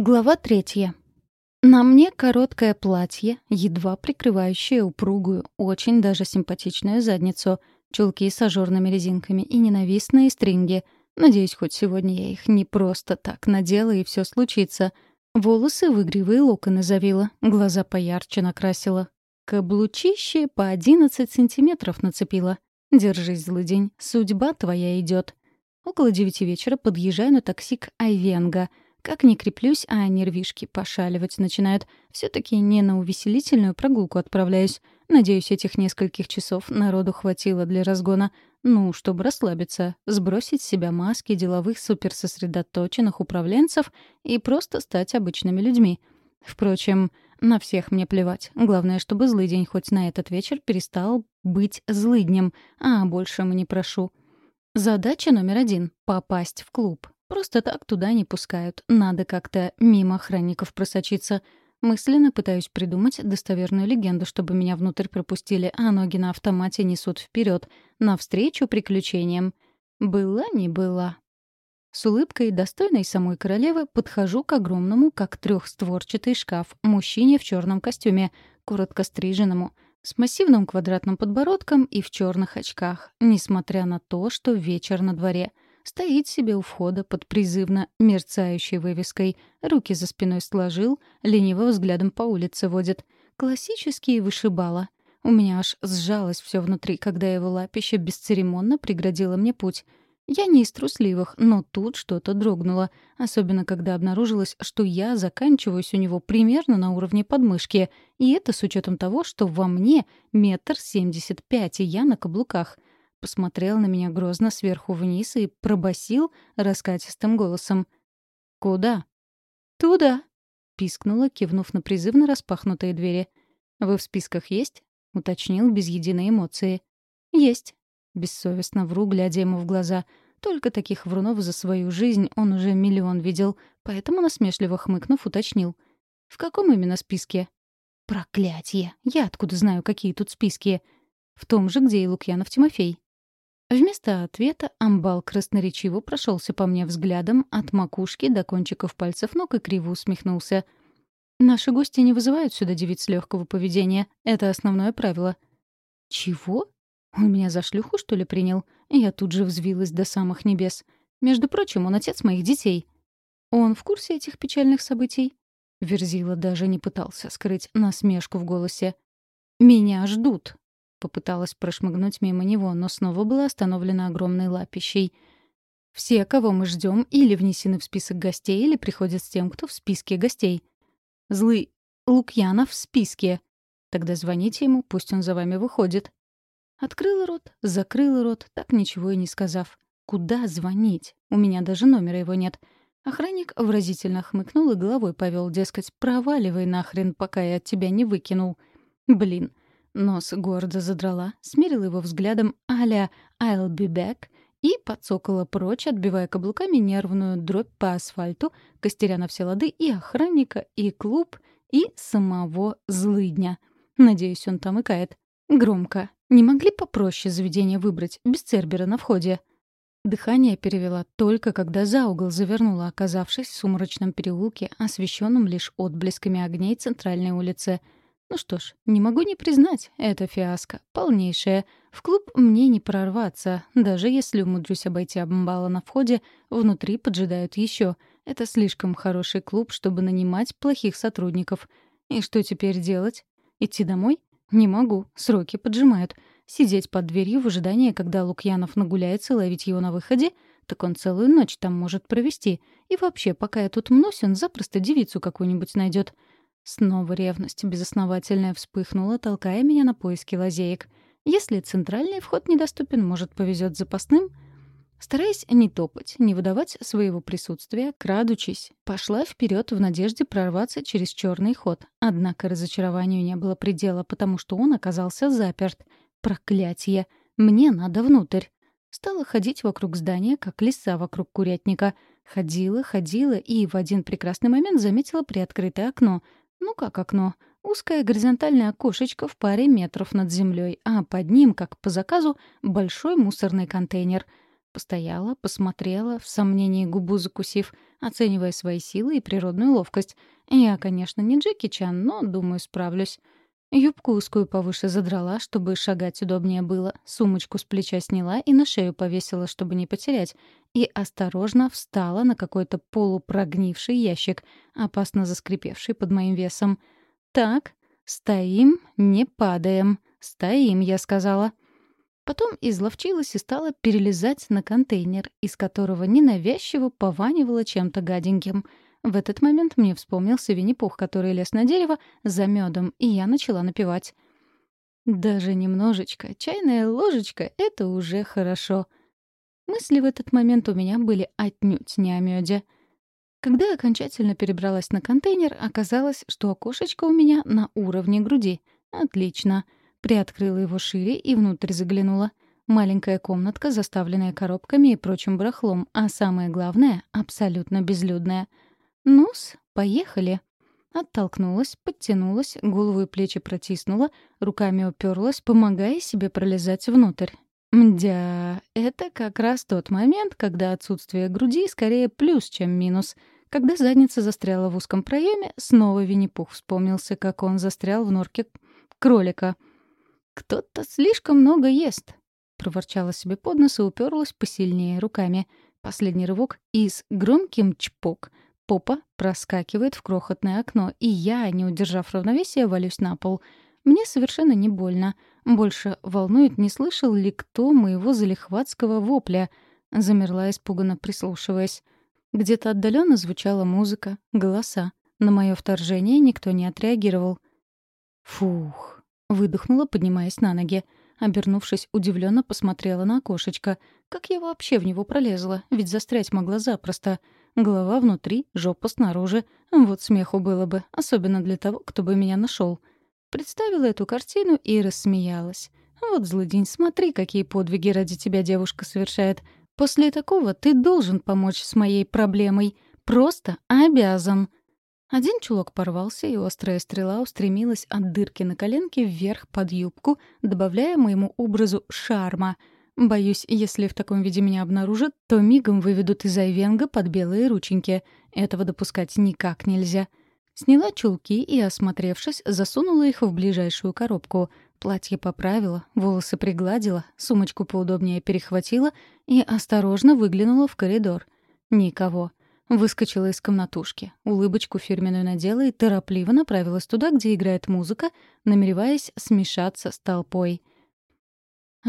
Глава третья. На мне короткое платье, едва прикрывающее упругую, очень даже симпатичную задницу, чулки с ажурными резинками и ненавистные стринги. Надеюсь, хоть сегодня я их не просто так надела, и все случится. Волосы в игривые локоны завила, глаза поярче накрасила. Каблучище по одиннадцать сантиметров нацепила. Держись, злыдень, судьба твоя идет. Около девяти вечера подъезжаю на такси к Айвенго — как ни креплюсь, а нервишки пошаливать начинают. все таки не на увеселительную прогулку отправляюсь. Надеюсь, этих нескольких часов народу хватило для разгона. Ну, чтобы расслабиться, сбросить с себя маски деловых суперсосредоточенных управленцев и просто стать обычными людьми. Впрочем, на всех мне плевать. Главное, чтобы злый день хоть на этот вечер перестал быть злыднем, а большему не прошу. Задача номер один — попасть в клуб. Просто так туда не пускают. Надо как-то мимо охранников просочиться. Мысленно пытаюсь придумать достоверную легенду, чтобы меня внутрь пропустили, а ноги на автомате несут вперед, навстречу приключениям. Была не была. С улыбкой, достойной самой королевы, подхожу к огромному, как трехстворчатый шкаф, мужчине в черном костюме, коротко стриженному, с массивным квадратным подбородком и в черных очках, несмотря на то, что вечер на дворе — Стоит себе у входа под призывно мерцающей вывеской. Руки за спиной сложил, лениво взглядом по улице водит. Классический вышибала. У меня аж сжалось все внутри, когда его лапище бесцеремонно преградило мне путь. Я не из трусливых, но тут что-то дрогнуло, особенно когда обнаружилось, что я заканчиваюсь у него примерно на уровне подмышки, и это с учетом того, что во мне метр семьдесят пять, и я на каблуках — посмотрел на меня грозно сверху вниз и пробасил раскатистым голосом. «Куда?» «Туда», — пискнула, кивнув на призывно распахнутые двери. «Вы в списках есть?» — уточнил без единой эмоции. «Есть». Бессовестно вру, глядя ему в глаза. Только таких врунов за свою жизнь он уже миллион видел, поэтому, насмешливо хмыкнув, уточнил. «В каком именно списке?» «Проклятье! Я откуда знаю, какие тут списки?» «В том же, где и Лукьянов Тимофей». Вместо ответа амбал красноречиво прошелся по мне взглядом от макушки до кончиков пальцев ног и криво усмехнулся. «Наши гости не вызывают сюда девиц легкого поведения. Это основное правило». «Чего? Он меня за шлюху, что ли, принял?» Я тут же взвилась до самых небес. «Между прочим, он отец моих детей». «Он в курсе этих печальных событий?» Верзила даже не пытался скрыть насмешку в голосе. «Меня ждут», Попыталась прошмыгнуть мимо него, но снова была остановлена огромной лапищей. «Все, кого мы ждем, или внесены в список гостей, или приходят с тем, кто в списке гостей. Злый Лукьянов в списке. Тогда звоните ему, пусть он за вами выходит». Открыла рот, закрыла рот, так ничего и не сказав. «Куда звонить? У меня даже номера его нет». Охранник выразительно хмыкнул и головой повел, дескать, «Проваливай нахрен, пока я тебя не выкинул». Блин, Нос гордо задрала, смерила его взглядом а-ля «I'll be back» и подсокала прочь, отбивая каблуками нервную дробь по асфальту, костеря на все лады и охранника, и клуб, и самого злыдня. Надеюсь, он там икает. Громко. Не могли попроще заведение выбрать, без цербера на входе? Дыхание перевела только когда за угол завернула, оказавшись в сумрачном переулке, освещенном лишь отблесками огней центральной улицы — ну что ж, не могу не признать, это фиаско, полнейшее. В клуб мне не прорваться, даже если умудрюсь обойти амбала на входе, внутри поджидают еще. Это слишком хороший клуб, чтобы нанимать плохих сотрудников. И что теперь делать? Идти домой? Не могу, сроки поджимают. Сидеть под дверью в ожидании, когда Лукьянов нагуляется, ловить его на выходе? Так он целую ночь там может провести. И вообще, пока я тут мнусь, он запросто девицу какую-нибудь найдет. Снова ревность безосновательная вспыхнула, толкая меня на поиски лазеек. Если центральный вход недоступен, может, повезет запасным? Стараясь не топать, не выдавать своего присутствия, крадучись, пошла вперед в надежде прорваться через черный ход. Однако разочарованию не было предела, потому что он оказался заперт. Проклятье! Мне надо внутрь. Стала ходить вокруг здания, как лиса вокруг курятника. Ходила, ходила и в один прекрасный момент заметила приоткрытое окно — ну как окно? Узкое горизонтальное окошечко в паре метров над землей, а под ним, как по заказу, большой мусорный контейнер. Постояла, посмотрела, в сомнении губу закусив, оценивая свои силы и природную ловкость. Я, конечно, не Джеки Чан, но, думаю, справлюсь. Юбку узкую повыше задрала, чтобы шагать удобнее было, сумочку с плеча сняла и на шею повесила, чтобы не потерять, и осторожно встала на какой-то полупрогнивший ящик, опасно заскрипевший под моим весом. «Так, стоим, не падаем. Стоим», — я сказала. Потом изловчилась и стала перелезать на контейнер, из которого ненавязчиво пованивало чем-то гаденьким — в этот момент мне вспомнился Винни-Пух, который лез на дерево за медом, и я начала напевать. Даже немножечко, чайная ложечка — это уже хорошо. Мысли в этот момент у меня были отнюдь не о меде. Когда окончательно перебралась на контейнер, оказалось, что окошечко у меня на уровне груди. Отлично. Приоткрыла его шире и внутрь заглянула. Маленькая комнатка, заставленная коробками и прочим барахлом, а самое главное — абсолютно безлюдная — «Ну-с, поехали». Оттолкнулась, подтянулась, голову и плечи протиснула, руками уперлась, помогая себе пролезать внутрь. Мдя, это как раз тот момент, когда отсутствие груди скорее плюс, чем минус. Когда задница застряла в узком проеме, снова Винни-Пух вспомнился, как он застрял в норке кролика. «Кто-то слишком много ест», — проворчала себе под нос и уперлась посильнее руками. Последний рывок и с громким чпок — Попа проскакивает в крохотное окно, и я, не удержав равновесия, валюсь на пол. Мне совершенно не больно. Больше волнует, не слышал ли кто моего залихватского вопля. Замерла, испуганно прислушиваясь. Где-то отдаленно звучала музыка, голоса. На мое вторжение никто не отреагировал. «Фух!» — выдохнула, поднимаясь на ноги. Обернувшись, удивленно посмотрела на окошечко. Как я вообще в него пролезла? Ведь застрять могла запросто. Голова внутри, жопа снаружи. Вот смеху было бы, особенно для того, кто бы меня нашел. Представила эту картину и рассмеялась. Вот злыдень, смотри, какие подвиги ради тебя девушка совершает. После такого ты должен помочь с моей проблемой. Просто обязан. Один чулок порвался, и острая стрела устремилась от дырки на коленке вверх под юбку, добавляя моему образу шарма — Боюсь, если в таком виде меня обнаружат, то мигом выведут из Айвенга под белые рученьки. Этого допускать никак нельзя. Сняла чулки и, осмотревшись, засунула их в ближайшую коробку. Платье поправила, волосы пригладила, сумочку поудобнее перехватила и осторожно выглянула в коридор. Никого. Выскочила из комнатушки, улыбочку фирменную надела и торопливо направилась туда, где играет музыка, намереваясь смешаться с толпой —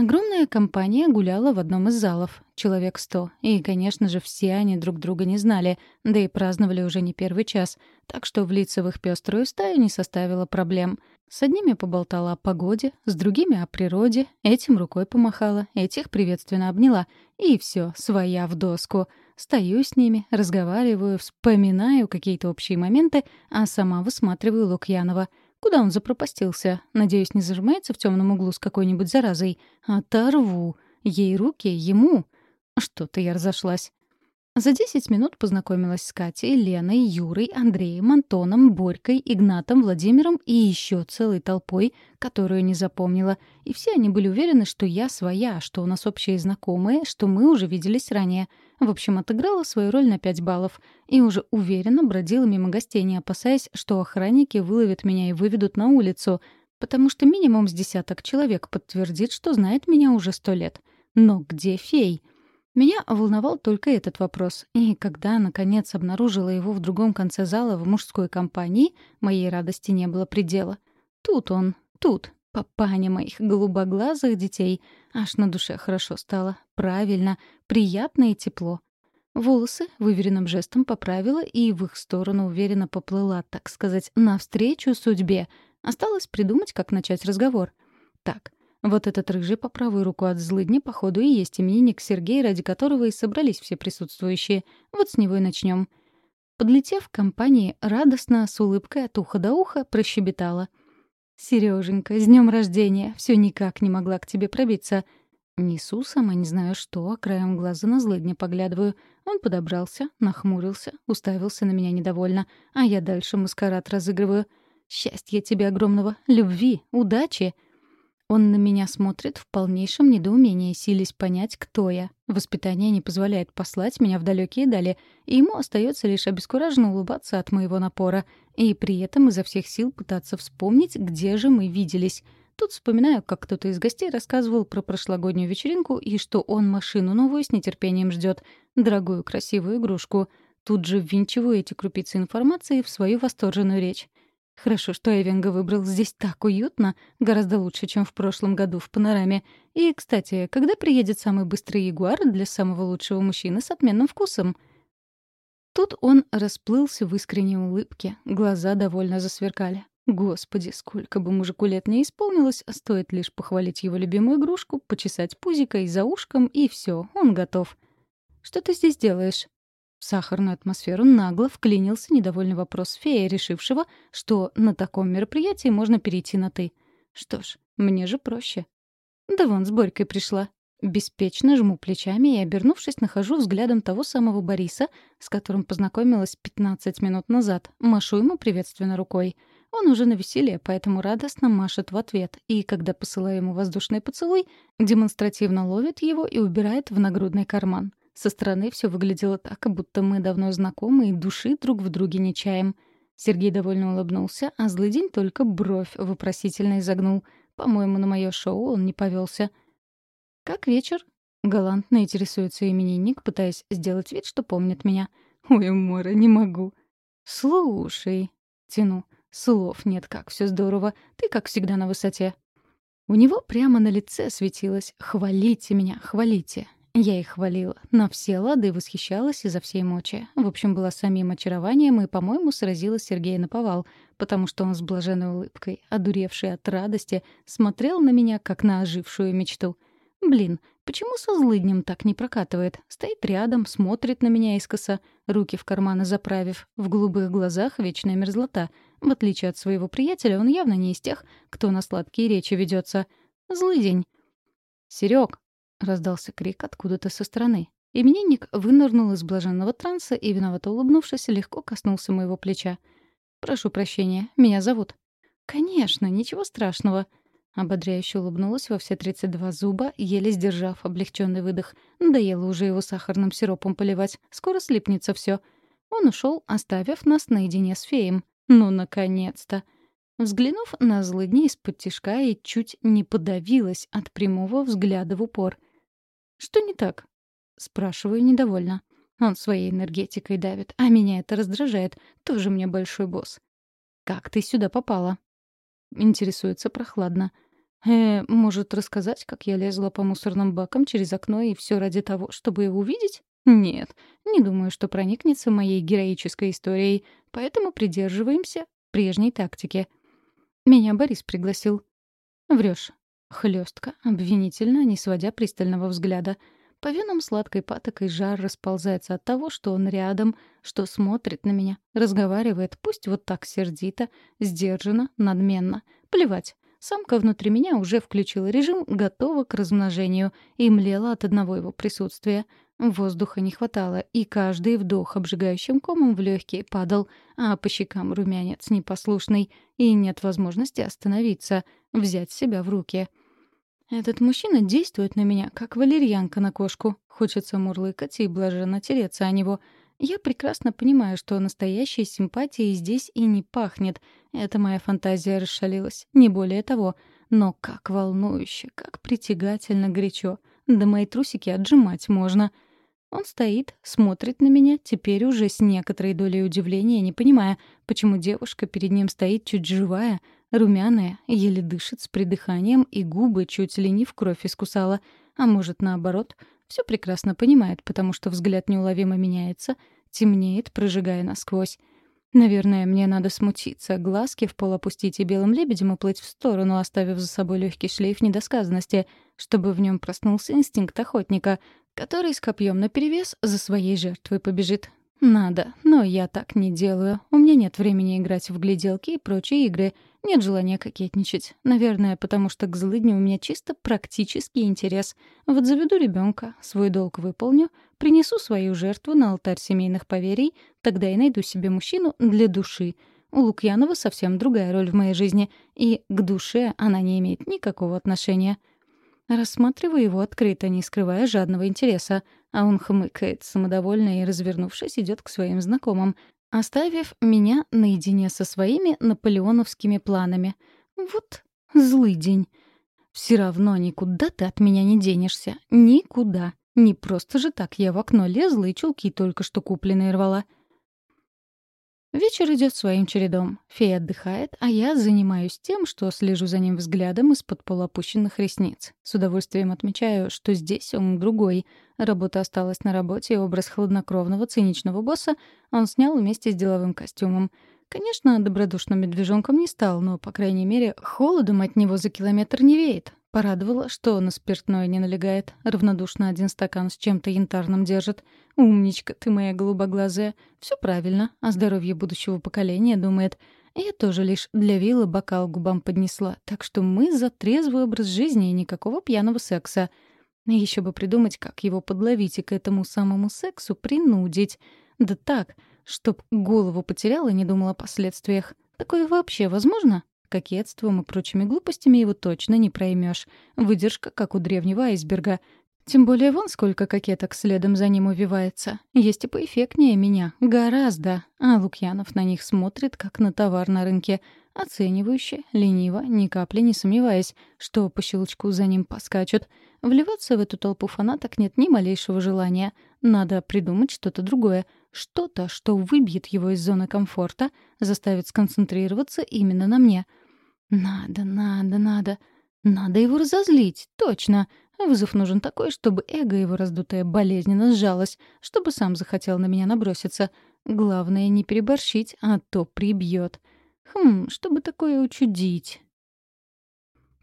Огромная компания гуляла в одном из залов, человек сто, и, конечно же, все они друг друга не знали, да и праздновали уже не первый час, так что в их пеструю стаю не составило проблем. С одними поболтала о погоде, с другими — о природе, этим рукой помахала, этих приветственно обняла, и все, своя в доску. Стою с ними, разговариваю, вспоминаю какие-то общие моменты, а сама высматриваю Лукьянова — Куда он запропастился? Надеюсь, не зажимается в темном углу с какой-нибудь заразой. Оторву. Ей руки, ему. Что-то я разошлась. За десять минут познакомилась с Катей, Леной, Юрой, Андреем, Антоном, Борькой, Игнатом, Владимиром и еще целой толпой, которую не запомнила. И все они были уверены, что я своя, что у нас общие знакомые, что мы уже виделись ранее. В общем, отыграла свою роль на пять баллов. И уже уверенно бродила мимо гостей, не опасаясь, что охранники выловят меня и выведут на улицу, потому что минимум с десяток человек подтвердит, что знает меня уже сто лет. Но где фей? Меня волновал только этот вопрос, и когда, наконец, обнаружила его в другом конце зала в мужской компании, моей радости не было предела. Тут он, тут, папаня моих голубоглазых детей. Аж на душе хорошо стало, правильно, приятно и тепло. Волосы выверенным жестом поправила и в их сторону уверенно поплыла, так сказать, навстречу судьбе. Осталось придумать, как начать разговор. Так, вот этот рыжий по правую руку от злыдни, походу, и есть именинник Сергей, ради которого и собрались все присутствующие. Вот с него и начнем. Подлетев к компании, радостно, с улыбкой от уха до уха, прощебетала. «Серёженька, с днем рождения! Все никак не могла к тебе пробиться. Несу сама не знаю что, а краем глаза на злыдня поглядываю. Он подобрался, нахмурился, уставился на меня недовольно, а я дальше маскарад разыгрываю. Счастья тебе огромного, любви, удачи!» Он на меня смотрит в полнейшем недоумении, силясь понять, кто я. Воспитание не позволяет послать меня в далекие дали, и ему остается лишь обескураженно улыбаться от моего напора, и при этом изо всех сил пытаться вспомнить, где же мы виделись. Тут вспоминаю, как кто-то из гостей рассказывал про прошлогоднюю вечеринку и что он машину новую с нетерпением ждет, дорогую красивую игрушку. Тут же ввинчиваю эти крупицы информации в свою восторженную речь. Хорошо, что Эвенга выбрал здесь так уютно, гораздо лучше, чем в прошлом году в панораме. И, кстати, когда приедет самый быстрый ягуар для самого лучшего мужчины с отменным вкусом? Тут он расплылся в искренней улыбке, глаза довольно засверкали. Господи, сколько бы мужику лет не исполнилось, стоит лишь похвалить его любимую игрушку, почесать пузикой за ушком, и все, он готов. «Что ты здесь делаешь?» В сахарную атмосферу нагло вклинился недовольный вопрос фея, решившего, что на таком мероприятии можно перейти на «ты». Что ж, мне же проще. Да вон, с Борькой пришла. Беспечно жму плечами и, обернувшись, нахожу взглядом того самого Бориса, с которым познакомилась 15 минут назад. Машу ему приветственно рукой. Он уже на веселье, поэтому радостно машет в ответ, и, когда посылаю ему воздушный поцелуй, демонстративно ловит его и убирает в нагрудный карман. Со стороны все выглядело так, будто мы давно знакомы и души друг в друге не чаем. Сергей довольно улыбнулся, а злый день только бровь вопросительно изогнул. По-моему, на мое шоу он не повелся. «Как вечер?» — галантно интересуется именинник, пытаясь сделать вид, что помнит меня. «Ой, Мора, не могу». «Слушай», — тяну, — «слов нет, как все здорово. Ты, как всегда, на высоте». У него прямо на лице светилось «Хвалите меня, хвалите». Я их хвалила, на все лады восхищалась изо всей мочи. В общем, была самим очарованием и, по-моему, сразила Сергея на повал, потому что он с блаженной улыбкой, одуревший от радости, смотрел на меня, как на ожившую мечту. Блин, почему со злыднем так не прокатывает? Стоит рядом, смотрит на меня искоса, руки в карманы заправив, в голубых глазах вечная мерзлота. В отличие от своего приятеля, он явно не из тех, кто на сладкие речи ведется. Злый день. «Серёг, — раздался крик откуда-то со стороны. Именинник вынырнул из блаженного транса и, виновато улыбнувшись, легко коснулся моего плеча. «Прошу прощения, меня зовут». «Конечно, ничего страшного». Ободряюще улыбнулась во все 32 зуба, еле сдержав облегченный выдох. Надоело уже его сахарным сиропом поливать. Скоро слипнется все. Он ушел, оставив нас наедине с феем. Ну, наконец-то! Взглянув на злыдни из-под тишка и чуть не подавилась от прямого взгляда в упор — «Что не так?» — спрашиваю недовольно. Он своей энергетикой давит, а меня это раздражает. Тоже мне большой босс. «Как ты сюда попала?» Интересуется прохладно. «Э, может, рассказать, как я лезла по мусорным бакам через окно и все ради того, чтобы его увидеть? Нет, не думаю, что проникнется моей героической историей, поэтому придерживаемся прежней тактики. Меня Борис пригласил. Врешь. Хлестко, обвинительно, не сводя пристального взгляда. По венам сладкой патокой жар расползается от того, что он рядом, что смотрит на меня, разговаривает, пусть вот так сердито, сдержанно, надменно. Плевать. Самка внутри меня уже включила режим, готова к размножению, и млела от одного его присутствия. Воздуха не хватало, и каждый вдох обжигающим комом в легкие падал, а по щекам румянец непослушный, и нет возможности остановиться, взять себя в руки. Этот мужчина действует на меня, как валерьянка на кошку. Хочется мурлыкать и блаженно тереться о него. Я прекрасно понимаю, что настоящей симпатией здесь и не пахнет. Это моя фантазия расшалилась, не более того. Но как волнующе, как притягательно горячо. Да мои трусики отжимать можно. Он стоит, смотрит на меня, теперь уже с некоторой долей удивления, не понимая, почему девушка перед ним стоит чуть живая — Румяная, еле дышит с придыханием, и губы чуть ли не в кровь искусала. А может, наоборот, все прекрасно понимает, потому что взгляд неуловимо меняется, темнеет, прожигая насквозь. Наверное, мне надо смутиться, глазки в пол опустить и белым лебедем уплыть в сторону, оставив за собой легкий шлейф недосказанности, чтобы в нем проснулся инстинкт охотника, который с копьем наперевес за своей жертвой побежит. Надо, но я так не делаю. У меня нет времени играть в гляделки и прочие игры — нет желания кокетничать. Наверное, потому что к злыдню у меня чисто практический интерес. Вот заведу ребенка, свой долг выполню, принесу свою жертву на алтарь семейных поверий, тогда и найду себе мужчину для души. У Лукьянова совсем другая роль в моей жизни, и к душе она не имеет никакого отношения. Рассматриваю его открыто, не скрывая жадного интереса, а он хмыкает, самодовольно и, развернувшись, идет к своим знакомым, оставив меня наедине со своими наполеоновскими планами. Вот злый день. Все равно никуда ты от меня не денешься. Никуда. Не просто же так я в окно лезла и чулки только что купленные рвала. Вечер идет своим чередом. Фея отдыхает, а я занимаюсь тем, что слежу за ним взглядом из-под полуопущенных ресниц. С удовольствием отмечаю, что здесь он другой. Работа осталась на работе, и образ хладнокровного, циничного босса он снял вместе с деловым костюмом. Конечно, добродушным медвежонком не стал, но, по крайней мере, холодом от него за километр не веет. Порадовало, что на спиртное не налегает. Равнодушно один стакан с чем-то янтарным держит. «Умничка ты моя голубоглазая. Все правильно. О здоровье будущего поколения думает. Я тоже лишь для вилла бокал губам поднесла. Так что мы за трезвый образ жизни и никакого пьяного секса. Еще бы придумать, как его подловить и к этому самому сексу принудить. Да так, чтоб голову потерял и не думал о последствиях. Такое вообще возможно?» Кокетством и прочими глупостями его точно не проймешь. Выдержка, как у древнего айсберга. Тем более вон сколько кокеток следом за ним увивается. Есть и поэффектнее меня. Гораздо. А Лукьянов на них смотрит, как на товар на рынке. Оценивающе, лениво, ни капли не сомневаясь, что по щелчку за ним поскачут. Вливаться в эту толпу фанаток нет ни малейшего желания. Надо придумать что-то другое — что-то, что выбьет его из зоны комфорта, заставит сконцентрироваться именно на мне. Надо, надо, надо. Надо его разозлить, точно. Вызов нужен такой, чтобы эго его раздутое болезненно сжалось, чтобы сам захотел на меня наброситься. Главное, не переборщить, а то прибьет. Хм, чтобы такое учудить.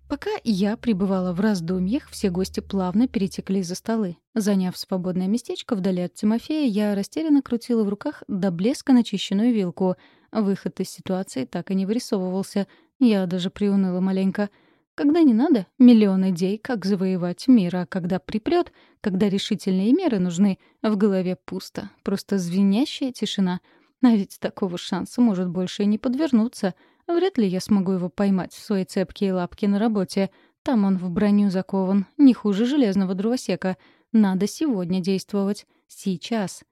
Пока я пребывала в раздумьях, все гости плавно перетекли за столы. Заняв свободное местечко вдали от Тимофея, я растерянно крутила в руках до блеска начищенную вилку. Выход из ситуации так и не вырисовывался. Я даже приуныла маленько. Когда не надо, миллион идей, как завоевать мир, а когда припрёт, когда решительные меры нужны, в голове пусто, просто звенящая тишина. А ведь такого шанса может больше и не подвернуться — Вряд ли я смогу его поймать в свои цепкие лапки на работе. Там он в броню закован, не хуже железного дровосека. Надо сегодня действовать. Сейчас.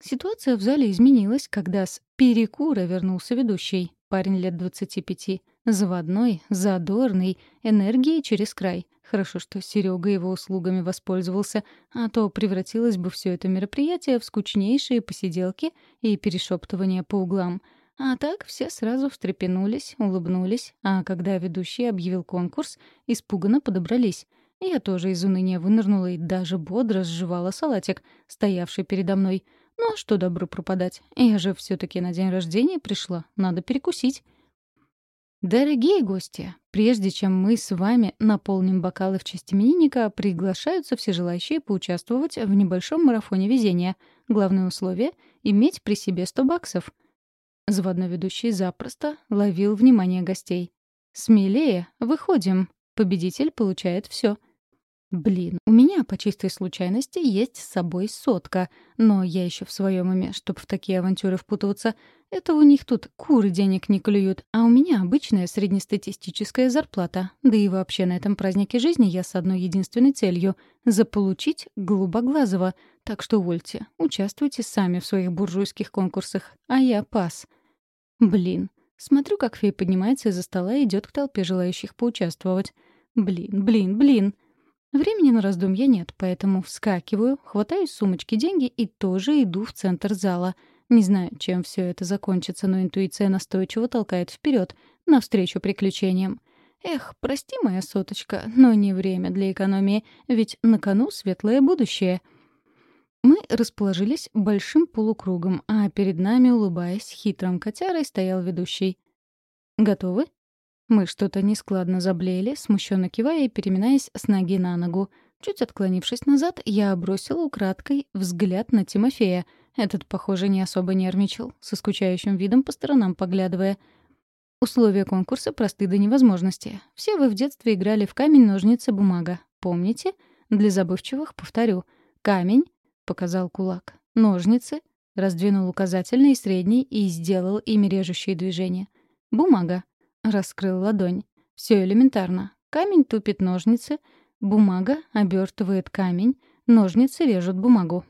Ситуация в зале изменилась, когда с перекура вернулся ведущий. Парень лет 25. Заводной, задорный, энергией через край. Хорошо, что Серега его услугами воспользовался, а то превратилось бы все это мероприятие в скучнейшие посиделки и перешептывания по углам — а так все сразу встрепенулись, улыбнулись, а когда ведущий объявил конкурс, испуганно подобрались. Я тоже из уныния вынырнула и даже бодро сживала салатик, стоявший передо мной. Ну а что добру пропадать? Я же все таки на день рождения пришла, надо перекусить. Дорогие гости, прежде чем мы с вами наполним бокалы в честь именинника, приглашаются все желающие поучаствовать в небольшом марафоне везения. Главное условие — иметь при себе 100 баксов — Заводной ведущий запросто ловил внимание гостей. «Смелее, выходим. Победитель получает все. Блин, у меня по чистой случайности есть с собой сотка, но я еще в своем уме, чтобы в такие авантюры впутываться. Это у них тут куры денег не клюют, а у меня обычная среднестатистическая зарплата. Да и вообще на этом празднике жизни я с одной единственной целью — заполучить голубоглазого. Так что увольте, участвуйте сами в своих буржуйских конкурсах, а я пас. Блин, смотрю, как фея поднимается из-за стола и идет к толпе желающих поучаствовать. Блин, блин, блин. Времени на раздумья нет, поэтому вскакиваю, хватаю из сумочки деньги и тоже иду в центр зала. Не знаю, чем все это закончится, но интуиция настойчиво толкает вперед, навстречу приключениям. Эх, прости, моя соточка, но не время для экономии, ведь на кону светлое будущее. Мы расположились большим полукругом, а перед нами, улыбаясь, хитрым котярой стоял ведущий. «Готовы?» Мы что-то нескладно заблеяли, смущенно кивая и переминаясь с ноги на ногу. Чуть отклонившись назад, я бросила украдкой взгляд на Тимофея. Этот, похоже, не особо нервничал, со скучающим видом по сторонам поглядывая. Условия конкурса просты до невозможности. Все вы в детстве играли в камень, ножницы, бумага. Помните? Для забывчивых повторю. Камень, — показал кулак. Ножницы, Раздвинул указательный и средний и сделал ими режущие движения. Бумага. Раскрыл ладонь. Все элементарно. Камень тупит ножницы, бумага обертывает камень, ножницы режут бумагу.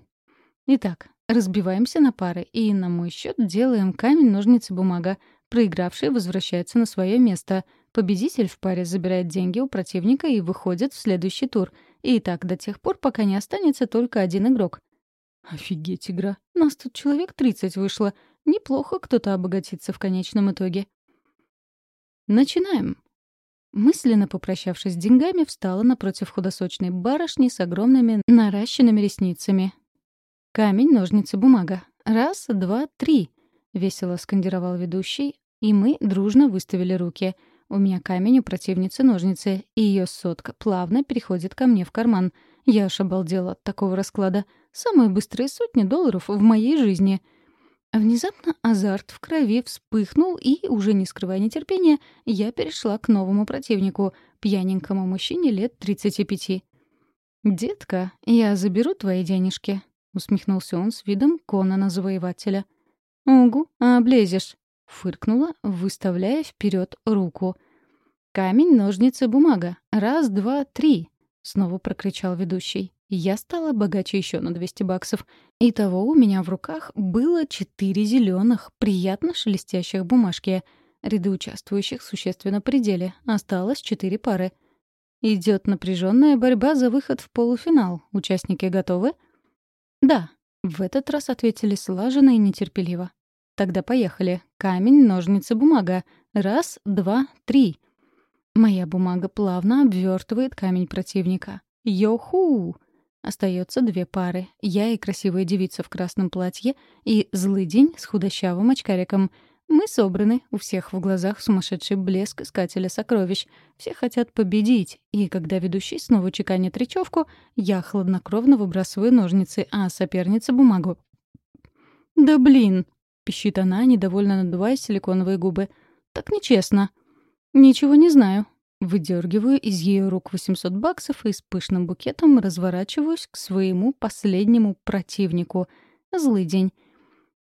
Итак, разбиваемся на пары и, на мой счет, делаем камень, ножницы, бумага. Проигравший возвращается на свое место. Победитель в паре забирает деньги у противника и выходит в следующий тур. И так до тех пор, пока не останется только один игрок. Офигеть игра. Нас тут человек 30 вышло. Неплохо кто-то обогатится в конечном итоге. Начинаем. Мысленно попрощавшись с деньгами, встала напротив худосочной барышни с огромными наращенными ресницами. «Камень, ножницы, бумага. Раз, два, три!» — весело скандировал ведущий, и мы дружно выставили руки. У меня камень, у противницы ножницы, и ее сотка плавно переходит ко мне в карман. Я аж обалдела от такого расклада. Самые быстрые сотни долларов в моей жизни. Внезапно азарт в крови вспыхнул, и, уже не скрывая нетерпения, я перешла к новому противнику, пьяненькому мужчине лет 35. «Детка, я заберу твои денежки», — усмехнулся он с видом Конана-завоевателя. «Угу, облезешь», — фыркнула, выставляя вперед руку. «Камень, ножницы, бумага. Раз, два, три», — снова прокричал ведущий. Я стала богаче еще на 200 баксов. Итого у меня в руках было четыре зеленых, приятно шелестящих бумажки. Ряды участвующих существенно пределе. Осталось четыре пары. Идет напряженная борьба за выход в полуфинал. Участники готовы? Да. В этот раз ответили слаженно и нетерпеливо. Тогда поехали. Камень, ножницы, бумага. Раз, два, три. Моя бумага плавно обвертывает камень противника. Йоху! Остается две пары. Я и красивая девица в красном платье, и злый день с худощавым очкариком. Мы собраны, у всех в глазах сумасшедший блеск искателя сокровищ. Все хотят победить, и когда ведущий снова чеканит речевку, я хладнокровно выбрасываю ножницы, а соперница — бумагу. «Да блин!» — пищит она, недовольно надувая силиконовые губы. «Так нечестно». «Ничего не знаю», Выдергиваю из ее рук 800 баксов и с пышным букетом разворачиваюсь к своему последнему противнику. Злый день.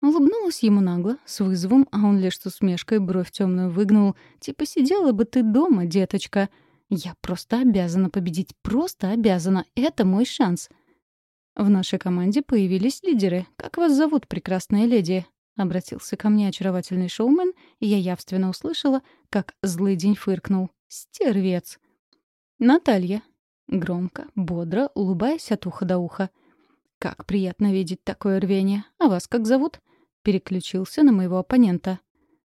Улыбнулась ему нагло, с вызовом, а он лишь с усмешкой бровь темную выгнул. Типа сидела бы ты дома, деточка. Я просто обязана победить, просто обязана. Это мой шанс. В нашей команде появились лидеры. Как вас зовут, прекрасная леди? Обратился ко мне очаровательный шоумен, и я явственно услышала, как злый день фыркнул. Стервец. Наталья. Громко, бодро, улыбаясь от уха до уха. Как приятно видеть такое рвение. А вас как зовут? Переключился на моего оппонента.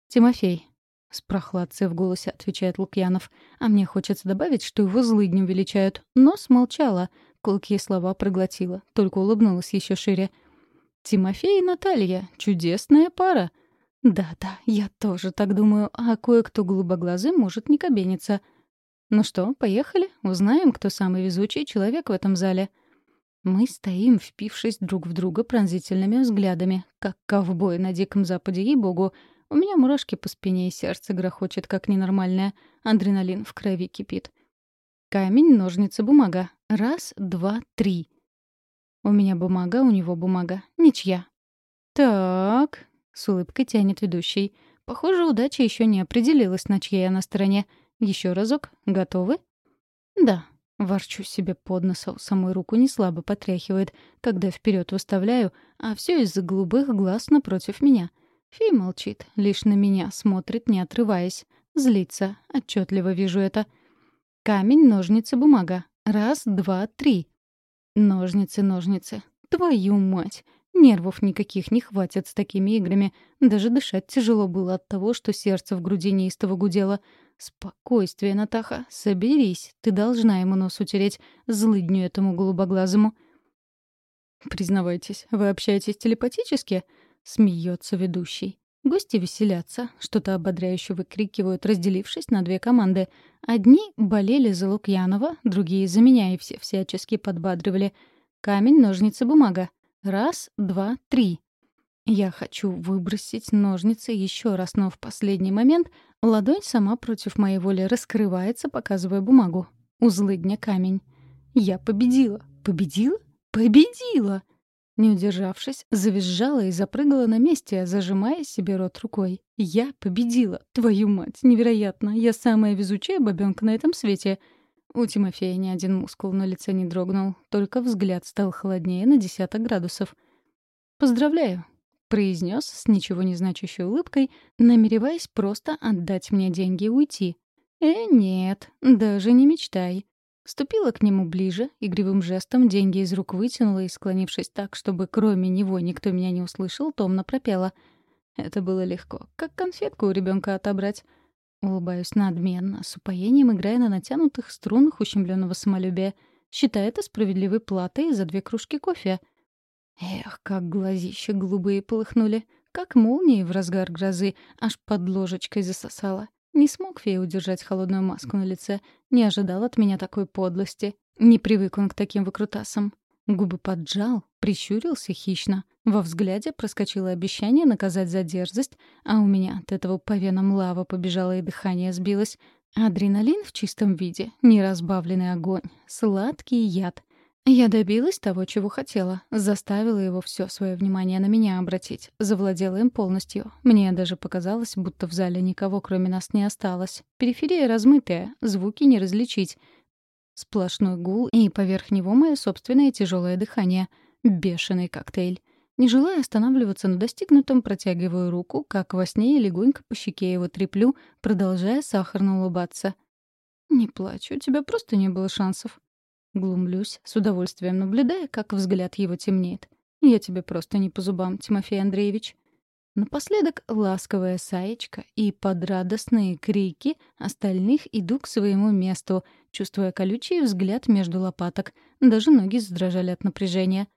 Тимофей. С прохладцей в голосе отвечает Лукьянов. А мне хочется добавить, что его злыднем величают. Но смолчала. Колкие слова проглотила. Только улыбнулась еще шире. Тимофей и Наталья. Чудесная пара. Да-да, я тоже так думаю, а кое-кто голубоглазый может не кабениться. Ну что, поехали, узнаем, кто самый везучий человек в этом зале. Мы стоим, впившись друг в друга пронзительными взглядами, как ковбои на Диком Западе, ей-богу. У меня мурашки по спине и сердце грохочет, как ненормальное. Адреналин в крови кипит. Камень, ножницы, бумага. Раз, два, три. У меня бумага, у него бумага. Ничья. Так, — с улыбкой тянет ведущий. «Похоже, удача еще не определилась, на чьей она стороне. Еще разок. Готовы?» «Да». Ворчу себе под нос, а самой руку не слабо потряхивает, когда вперед выставляю, а все из-за голубых глаз напротив меня. Фи молчит, лишь на меня смотрит, не отрываясь. Злится, отчетливо вижу это. Камень, ножницы, бумага. Раз, два, три. Ножницы, ножницы. Твою мать! Нервов никаких не хватит с такими играми. Даже дышать тяжело было от того, что сердце в груди неистово гудело. «Спокойствие, Натаха, соберись. Ты должна ему нос утереть, злыдню этому голубоглазому». «Признавайтесь, вы общаетесь телепатически?» — смеется ведущий. Гости веселятся, что-то ободряюще выкрикивают, разделившись на две команды. Одни болели за Лукьянова, другие — за меня, и все всячески подбадривали. Камень, ножницы, бумага. Раз, два, три. Я хочу выбросить ножницы еще раз, но в последний момент ладонь сама против моей воли раскрывается, показывая бумагу. Узлы дня камень. Я победила. Победила? Победила! Не удержавшись, завизжала и запрыгала на месте, зажимая себе рот рукой. «Я победила! Твою мать! Невероятно! Я самая везучая бабёнка на этом свете!» У Тимофея ни один мускул на лице не дрогнул, только взгляд стал холоднее на десяток градусов. «Поздравляю!» — произнес с ничего не значащей улыбкой, намереваясь просто отдать мне деньги и уйти. «Э, нет, даже не мечтай!» Ступила к нему ближе, игривым жестом деньги из рук вытянула и, склонившись так, чтобы кроме него никто меня не услышал, томно пропела. Это было легко, как конфетку у ребенка отобрать. Улыбаюсь надменно, с упоением играя на натянутых струнах ущемленного самолюбия. Считая это справедливой платой за две кружки кофе. Эх, как глазища голубые полыхнули. Как молнии в разгар грозы, аж под ложечкой засосала. Не смог фея удержать холодную маску на лице, не ожидал от меня такой подлости. Не привык он к таким выкрутасам. Губы поджал, прищурился хищно. Во взгляде проскочило обещание наказать за дерзость, а у меня от этого по венам лава побежала и дыхание сбилось. Адреналин в чистом виде, неразбавленный огонь, сладкий яд. Я добилась того, чего хотела. Заставила его все свое внимание на меня обратить. Завладела им полностью. Мне даже показалось, будто в зале никого, кроме нас, не осталось. Периферия размытая, звуки не различить. Сплошной гул, и поверх него мое собственное тяжелое дыхание. Бешеный коктейль. Не желая останавливаться на достигнутом, протягиваю руку, как во сне, и легонько по щеке его треплю, продолжая сахарно улыбаться. «Не плачь, у тебя просто не было шансов», Глумлюсь, с удовольствием наблюдая, как взгляд его темнеет. «Я тебе просто не по зубам, Тимофей Андреевич». Напоследок ласковая саечка и под радостные крики остальных иду к своему месту, чувствуя колючий взгляд между лопаток. Даже ноги задрожали от напряжения.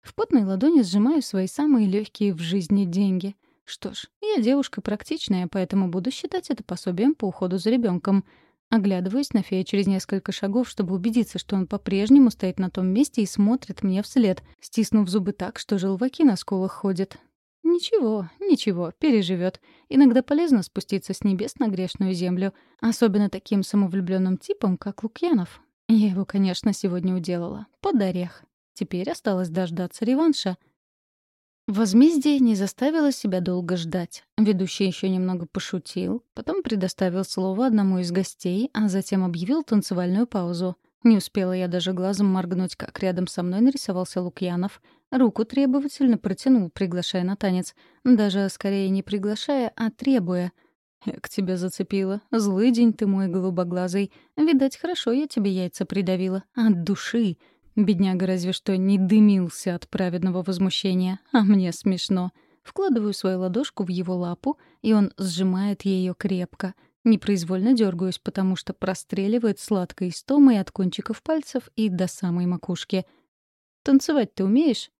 В потной ладони сжимаю свои самые легкие в жизни деньги. Что ж, я девушка практичная, поэтому буду считать это пособием по уходу за ребенком. Оглядываюсь на фея через несколько шагов, чтобы убедиться, что он по-прежнему стоит на том месте и смотрит мне вслед, стиснув зубы так, что желваки на скулах ходят. Ничего, ничего, переживет. Иногда полезно спуститься с небес на грешную землю, особенно таким самовлюбленным типом, как Лукьянов. Я его, конечно, сегодня уделала. Под орех. Теперь осталось дождаться реванша — Возмездие не заставило себя долго ждать. Ведущий еще немного пошутил, потом предоставил слово одному из гостей, а затем объявил танцевальную паузу. Не успела я даже глазом моргнуть, как рядом со мной нарисовался Лукьянов. Руку требовательно протянул, приглашая на танец. Даже скорее не приглашая, а требуя. «К тебя зацепила. Злый день ты мой голубоглазый. Видать, хорошо я тебе яйца придавила. От души. Бедняга разве что не дымился от праведного возмущения, а мне смешно. Вкладываю свою ладошку в его лапу, и он сжимает ее крепко. Непроизвольно дергаюсь, потому что простреливает сладкой истомой от кончиков пальцев и до самой макушки. «Танцевать ты умеешь?»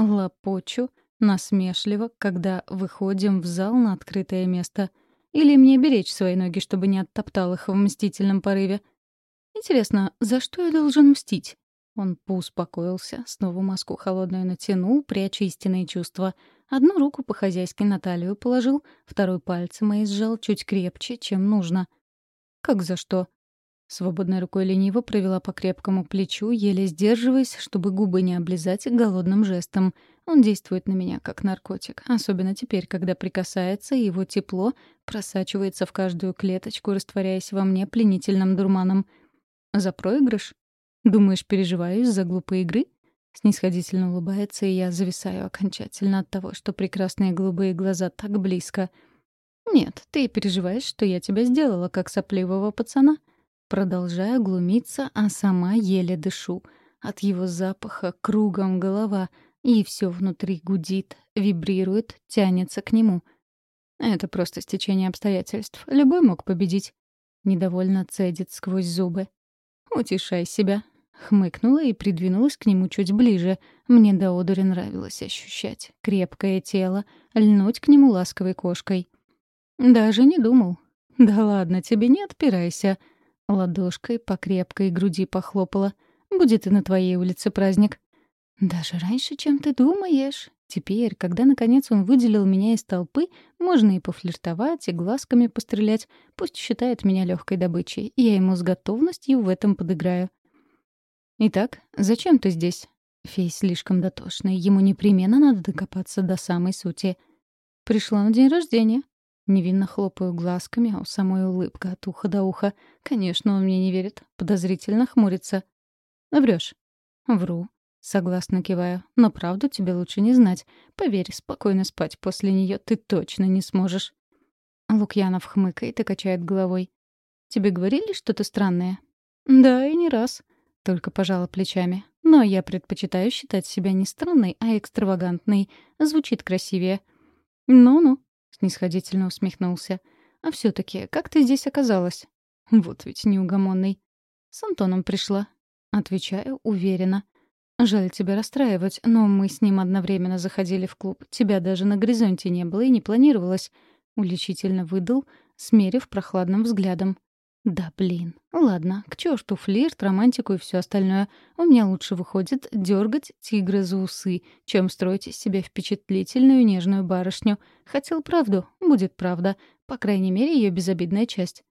Лопочу, насмешливо, когда выходим в зал на открытое место. Или мне беречь свои ноги, чтобы не оттоптал их в мстительном порыве. Интересно, за что я должен мстить? Он поуспокоился, снова маску холодную натянул, пряча истинные чувства. Одну руку по-хозяйски на талию положил, второй пальцы мои сжал чуть крепче, чем нужно. «Как за что?» Свободной рукой лениво провела по крепкому плечу, еле сдерживаясь, чтобы губы не облизать голодным жестом. Он действует на меня как наркотик, особенно теперь, когда прикасается, и его тепло просачивается в каждую клеточку, растворяясь во мне пленительным дурманом. «За проигрыш?» Думаешь, переживаю из-за глупой игры? Снисходительно улыбается, и я зависаю окончательно от того, что прекрасные голубые глаза так близко. «Нет, ты переживаешь, что я тебя сделала, как сопливого пацана». Продолжаю глумиться, а сама еле дышу. От его запаха кругом голова, и все внутри гудит, вибрирует, тянется к нему. Это просто стечение обстоятельств. Любой мог победить. Недовольно цедит сквозь зубы. «Утешай себя. Хмыкнула и придвинулась к нему чуть ближе. Мне до одури нравилось ощущать крепкое тело, льнуть к нему ласковой кошкой. Даже не думал. «Да ладно, тебе не отпирайся». Ладошкой по крепкой груди похлопала. «Будет и на твоей улице праздник». «Даже раньше, чем ты думаешь». Теперь, когда, наконец, он выделил меня из толпы, можно и пофлиртовать, и глазками пострелять. Пусть считает меня легкой добычей. Я ему с готовностью в этом подыграю. «Итак, зачем ты здесь?» Фей слишком дотошный, ему непременно надо докопаться до самой сути. Пришла на день рождения. Невинно хлопаю глазками, а у самой улыбка от уха до уха. Конечно, он мне не верит. Подозрительно хмурится. Врешь. Вру. Согласно киваю. Но правду тебе лучше не знать. Поверь, спокойно спать после нее ты точно не сможешь. Лукьянов хмыкает и качает головой. Тебе говорили что-то странное? Да, и не раз. Только пожала плечами. Но я предпочитаю считать себя не странной, а экстравагантной. Звучит красивее. Ну-ну, снисходительно усмехнулся. А все таки как ты здесь оказалась? Вот ведь неугомонный. С Антоном пришла. Отвечаю уверенно. Жаль тебя расстраивать, но мы с ним одновременно заходили в клуб. Тебя даже на горизонте не было и не планировалось. Уличительно выдал, смерив прохладным взглядом. Да блин. Ладно, к черту флирт, романтику и все остальное. У меня лучше выходит дергать тигра за усы, чем строить из себя впечатлительную нежную барышню. Хотел правду, будет правда. По крайней мере, ее безобидная часть.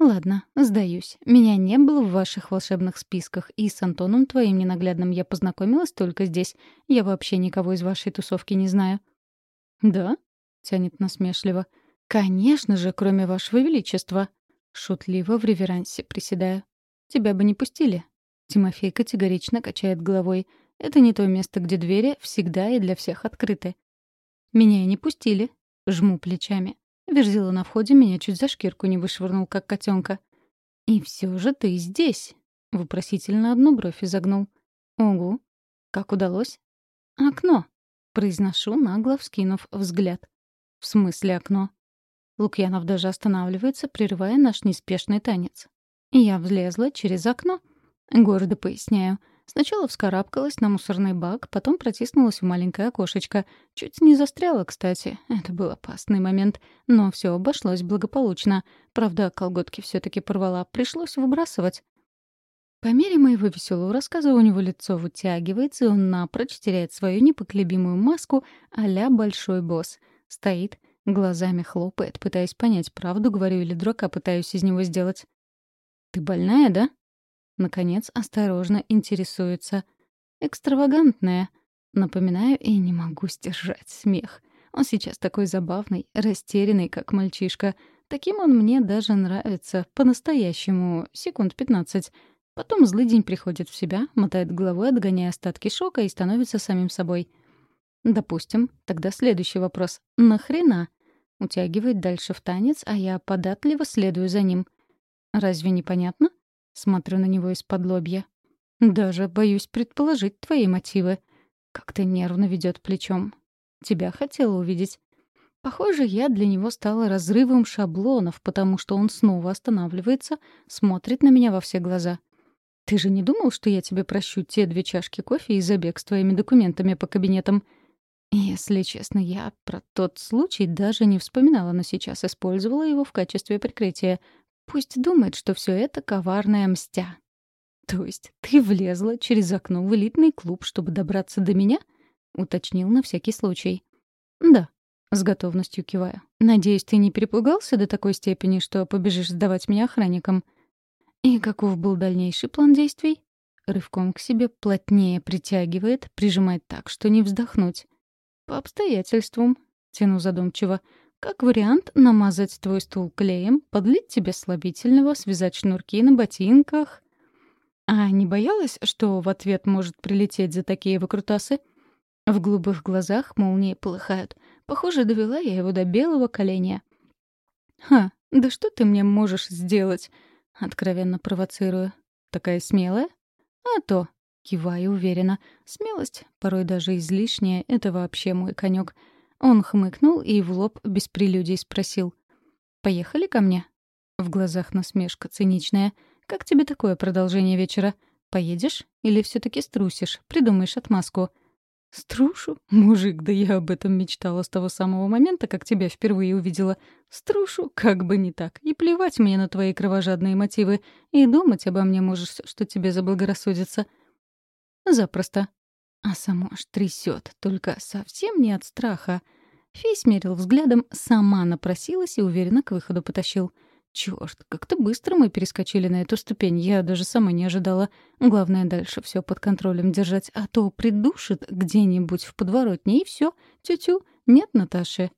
Ладно, сдаюсь. Меня не было в ваших волшебных списках, и с Антоном твоим ненаглядным я познакомилась только здесь. Я вообще никого из вашей тусовки не знаю. Да? тянет насмешливо. Конечно же, кроме вашего величества. Шутливо в реверансе приседаю. «Тебя бы не пустили». Тимофей категорично качает головой. «Это не то место, где двери всегда и для всех открыты». «Меня и не пустили». Жму плечами. Верзила на входе меня чуть за шкирку не вышвырнул, как котенка. «И все же ты здесь», — вопросительно одну бровь изогнул. «Ого! Как удалось?» «Окно», — произношу, нагло вскинув взгляд. «В смысле окно?» Лукьянов даже останавливается, прерывая наш неспешный танец. Я влезла через окно. Гордо поясняю. Сначала вскарабкалась на мусорный бак, потом протиснулась в маленькое окошечко. Чуть не застряла, кстати. Это был опасный момент. Но все обошлось благополучно. Правда, колготки все таки порвала. Пришлось выбрасывать. По мере моего веселого рассказа у него лицо вытягивается, и он напрочь теряет свою непоколебимую маску а большой босс. Стоит, Глазами хлопает, пытаясь понять, правду говорю или дурака пытаюсь из него сделать. «Ты больная, да?» Наконец, осторожно интересуется. «Экстравагантная». Напоминаю и не могу сдержать смех. Он сейчас такой забавный, растерянный, как мальчишка. Таким он мне даже нравится, по-настоящему, секунд пятнадцать. Потом злый день приходит в себя, мотает головой, отгоняя остатки шока и становится самим собой — Допустим. Тогда следующий вопрос. Нахрена? Утягивает дальше в танец, а я податливо следую за ним. Разве непонятно? Смотрю на него из-под лобья. Даже боюсь предположить твои мотивы. Как-то нервно ведет плечом. Тебя хотела увидеть. Похоже, я для него стала разрывом шаблонов, потому что он снова останавливается, смотрит на меня во все глаза. «Ты же не думал, что я тебе прощу те две чашки кофе и забег с твоими документами по кабинетам?» Если честно, я про тот случай даже не вспоминала, но сейчас использовала его в качестве прикрытия. Пусть думает, что все это коварная мстя. То есть ты влезла через окно в элитный клуб, чтобы добраться до меня? Уточнил на всякий случай. Да, с готовностью киваю. Надеюсь, ты не перепугался до такой степени, что побежишь сдавать меня охранникам. И каков был дальнейший план действий? Рывком к себе плотнее притягивает, прижимает так, что не вздохнуть. «По обстоятельствам», — тяну задумчиво. «Как вариант, намазать твой стул клеем, подлить тебе слабительного, связать шнурки на ботинках». А не боялась, что в ответ может прилететь за такие выкрутасы? В голубых глазах молнии полыхают. Похоже, довела я его до белого коленя. «Ха, да что ты мне можешь сделать?» Откровенно провоцирую. «Такая смелая?» «А то!» Киваю уверенно. Смелость, порой даже излишняя, — это вообще мой конек. Он хмыкнул и в лоб без прелюдий спросил. «Поехали ко мне?» В глазах насмешка циничная. «Как тебе такое продолжение вечера? Поедешь? Или все таки струсишь? Придумаешь отмазку?» «Струшу? Мужик, да я об этом мечтала с того самого момента, как тебя впервые увидела. Струшу? Как бы не так. И плевать мне на твои кровожадные мотивы. И думать обо мне можешь, что тебе заблагорассудится». Запросто. А само аж трясет, только совсем не от страха. Фей смерил взглядом, сама напросилась и уверенно к выходу потащил. Чёрт, как-то быстро мы перескочили на эту ступень, я даже сама не ожидала. Главное дальше всё под контролем держать, а то придушит где-нибудь в подворотне, и всё, тю-тю, нет Наташи.